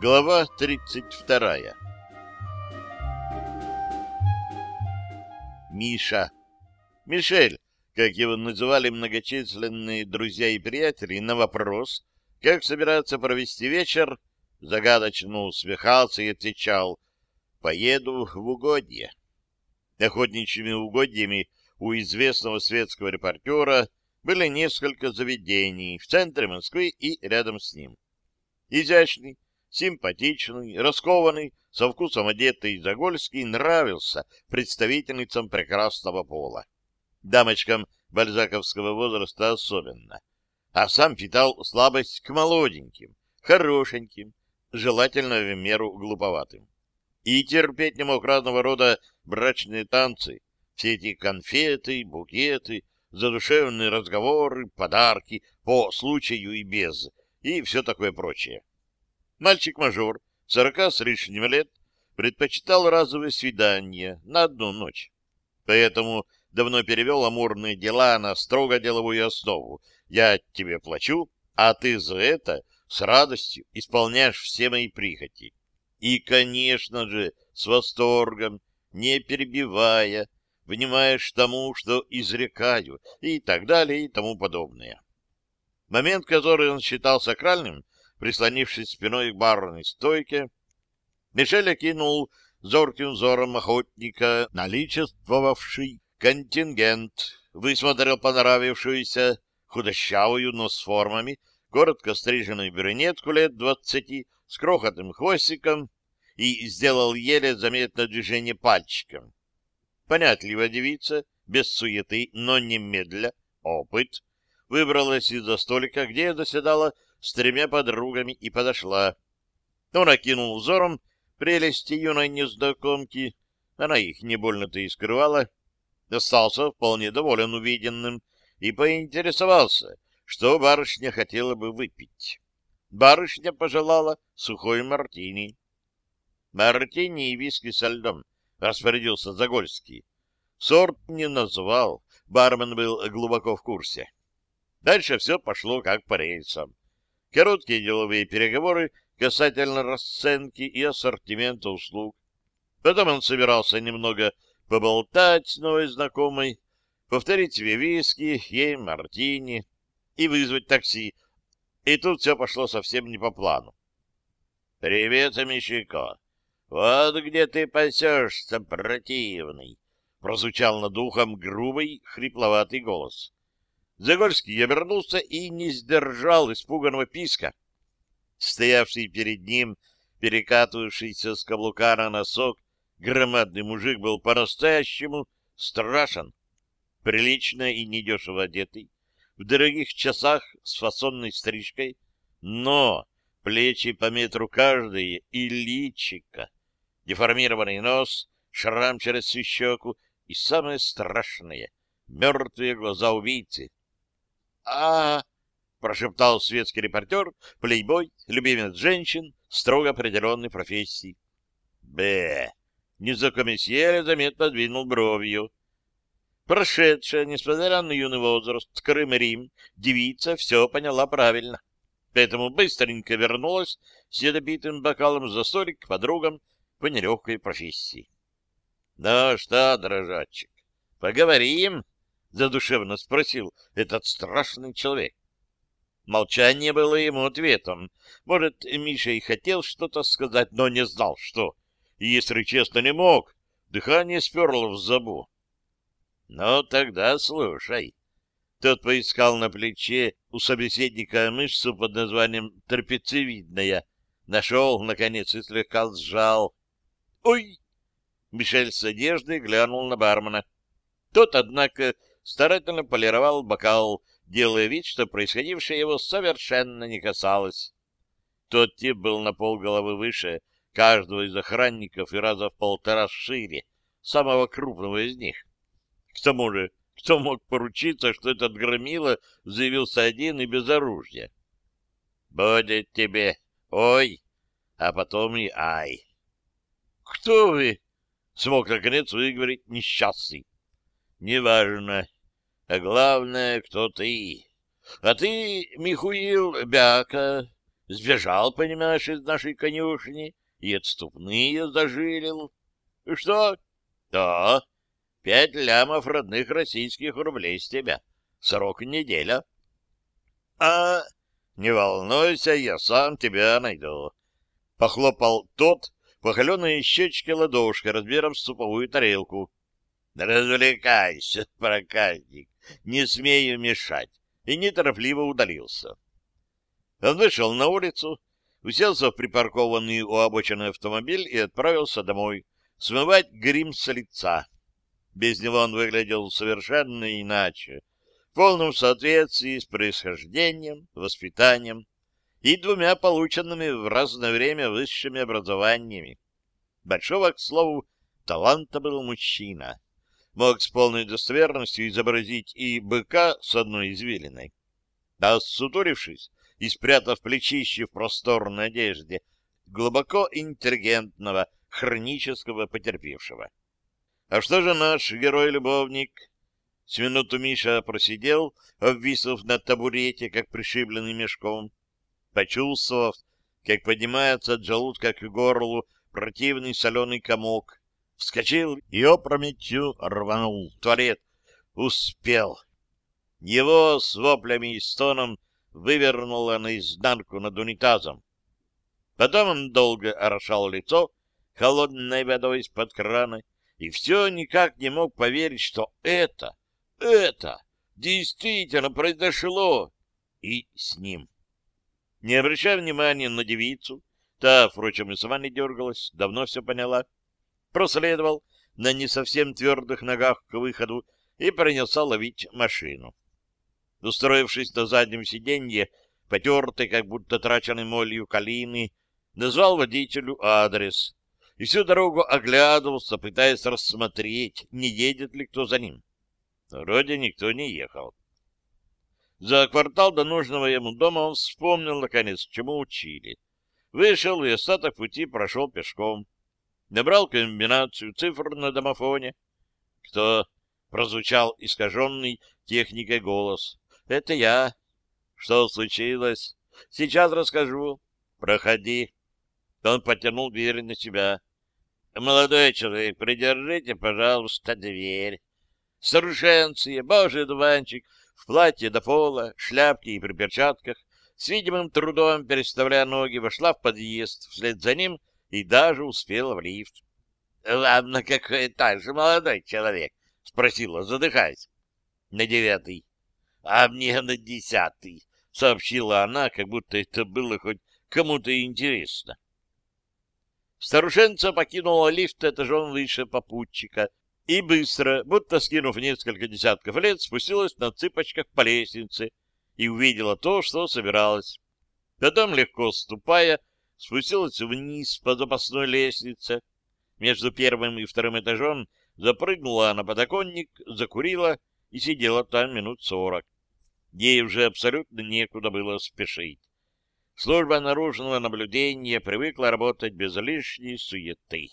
Глава 32. Миша. Мишель, как его называли многочисленные друзья и приятели, на вопрос, как собираться провести вечер, загадочно усмехался и отвечал «Поеду в угодье». Охотничьими угодьями у известного светского репортера были несколько заведений в центре Москвы и рядом с ним. Изящный, симпатичный, раскованный, со вкусом одетый Загольский нравился представительницам прекрасного пола. Дамочкам бальзаковского возраста особенно. А сам питал слабость к молоденьким, хорошеньким, желательно в меру глуповатым. И терпеть не мог разного рода брачные танцы, все эти конфеты, букеты, задушевные разговоры, подарки по случаю и без, и все такое прочее. Мальчик-мажор, сорока с лишним лет, предпочитал разовые свидания на одну ночь. Поэтому давно перевел амурные дела на строго деловую основу. Я тебе плачу, а ты за это с радостью исполняешь все мои прихоти. И, конечно же, с восторгом, не перебивая, внимаешь тому, что изрекаю, и так далее, и тому подобное. Момент, который он считал сакральным, прислонившись спиной к барной стойке, Мишель окинул зорким взором охотника наличествовавший контингент, высмотрел понравившуюся худощавую, но с формами, коротко стриженную брюнетку лет двадцати с крохотным хвостиком и сделал еле заметное движение пальчиком. Понятливая девица, без суеты, но немедля, опыт, выбралась из-за столика, где заседала с тремя подругами и подошла. Он окинул взором прелести юной незнакомки, она их не больно-то и скрывала, остался вполне доволен увиденным и поинтересовался, что барышня хотела бы выпить. Барышня пожелала сухой мартини. «Мартини и виски со льдом», — распорядился Загольский. Сорт не назвал, бармен был глубоко в курсе. Дальше все пошло как по рельсам. Короткие деловые переговоры касательно расценки и ассортимента услуг. Потом он собирался немного поболтать с новой знакомой, повторить себе виски, ей мартини и вызвать такси. И тут все пошло совсем не по плану. — Привет, Мещико! Вот где ты пасешься, противный! — прозвучал над ухом грубый, хрипловатый голос. Загорский обернулся и не сдержал испуганного писка. Стоявший перед ним, перекатывавшийся с каблука на носок, громадный мужик был по-настоящему страшен. Прилично и недешево одетый, в дорогих часах с фасонной стрижкой, но плечи по метру каждые и личика, деформированный нос, шрам через щеку и самое страшное — мертвые глаза убийцы. А, -а, -а прошептал светский репортер, плейбой, любимец женщин, строго определенной профессии. Б. Незнакомец еле заметно двинул бровью. Прошедшая, несмотря на юный возраст, Крым и Рим, девица все поняла правильно. Поэтому быстренько вернулась с недопитым бокалом за столик к подругам по нелегкой профессии. — Ну что, дрожачек, поговорим? — задушевно спросил этот страшный человек. Молчание было ему ответом. Может, Миша и хотел что-то сказать, но не знал, что. И, если честно, не мог. Дыхание сперло в забу. — Ну, тогда слушай. Тот поискал на плече у собеседника мышцу под названием трапециевидная. Нашел, наконец, и слегка сжал. «Ой!» Мишель с одеждой глянул на бармена. Тот, однако, старательно полировал бокал, делая вид, что происходившее его совершенно не касалось. Тот тип был на полголовы выше каждого из охранников и раза в полтора шире, самого крупного из них. К тому же, кто мог поручиться, что этот громила заявился один и без оружия? «Будет тебе ой, а потом и ай». «Кто вы?» — смог наконец выговорить несчастный. «Неважно. А главное, кто ты. А ты Михуил Бяка, Сбежал, понимаешь, из нашей конюшни и отступные зажилил. Что? Да, пять лямов родных российских рублей с тебя. Срок неделя. А, не волнуйся, я сам тебя найду. Похлопал тот по холеной щечке ладошкой размером с суповую тарелку. Развлекайся, проказник, не смею мешать. И неторопливо удалился. Он вышел на улицу, уселся в припаркованный у обочины автомобиль и отправился домой смывать грим с лица. Без него он выглядел совершенно иначе, в полном соответствии с происхождением, воспитанием и двумя полученными в разное время высшими образованиями. Большого, к слову, таланта был мужчина. Мог с полной достоверностью изобразить и быка с одной извилиной. А сутурившись, и спрятав плечище в просторной одежде глубоко интеллигентного, хронического потерпевшего. А что же наш герой-любовник? С минуту Миша просидел, обвиснув на табурете, как пришибленный мешком, почувствовав, как поднимается от желудка к горлу противный соленый комок, вскочил и опрометью рванул в туалет. Успел. Его с воплями и стоном вывернуло наизнанку над унитазом. Потом он долго орошал лицо холодной водой из-под крана и все никак не мог поверить, что это, это действительно произошло и с ним. Не обращая внимания на девицу, та, впрочем, и сама не дергалась, давно все поняла, проследовал на не совсем твердых ногах к выходу и принялся ловить машину. Устроившись на заднем сиденье, потертый, как будто траченный молью калины, назвал водителю адрес и всю дорогу оглядывался, пытаясь рассмотреть, не едет ли кто за ним. Вроде никто не ехал. За квартал до нужного ему дома он вспомнил, наконец, чему учили. Вышел и остаток пути прошел пешком. Набрал комбинацию цифр на домофоне. Кто? Прозвучал искаженный техникой голос. Это я. Что случилось? Сейчас расскажу. Проходи. Он потянул дверь на себя. Молодой человек, придержите, пожалуйста, дверь. Старушенция, божий дуванчик, в платье до пола, шляпке и при перчатках, с видимым трудом, переставляя ноги, вошла в подъезд, вслед за ним и даже успела в лифт. — на какой этаж, молодой человек? — спросила, задыхаясь. — На девятый а мне на десятый, — сообщила она, как будто это было хоть кому-то интересно. Старушенца покинула лифт этажом выше попутчика и быстро, будто скинув несколько десятков лет, спустилась на цыпочках по лестнице и увидела то, что собиралась. Потом, легко ступая, спустилась вниз по запасной лестнице. Между первым и вторым этажом запрыгнула на подоконник, закурила и сидела там минут сорок. Ей уже абсолютно некуда было спешить. Служба наружного наблюдения привыкла работать без лишней суеты.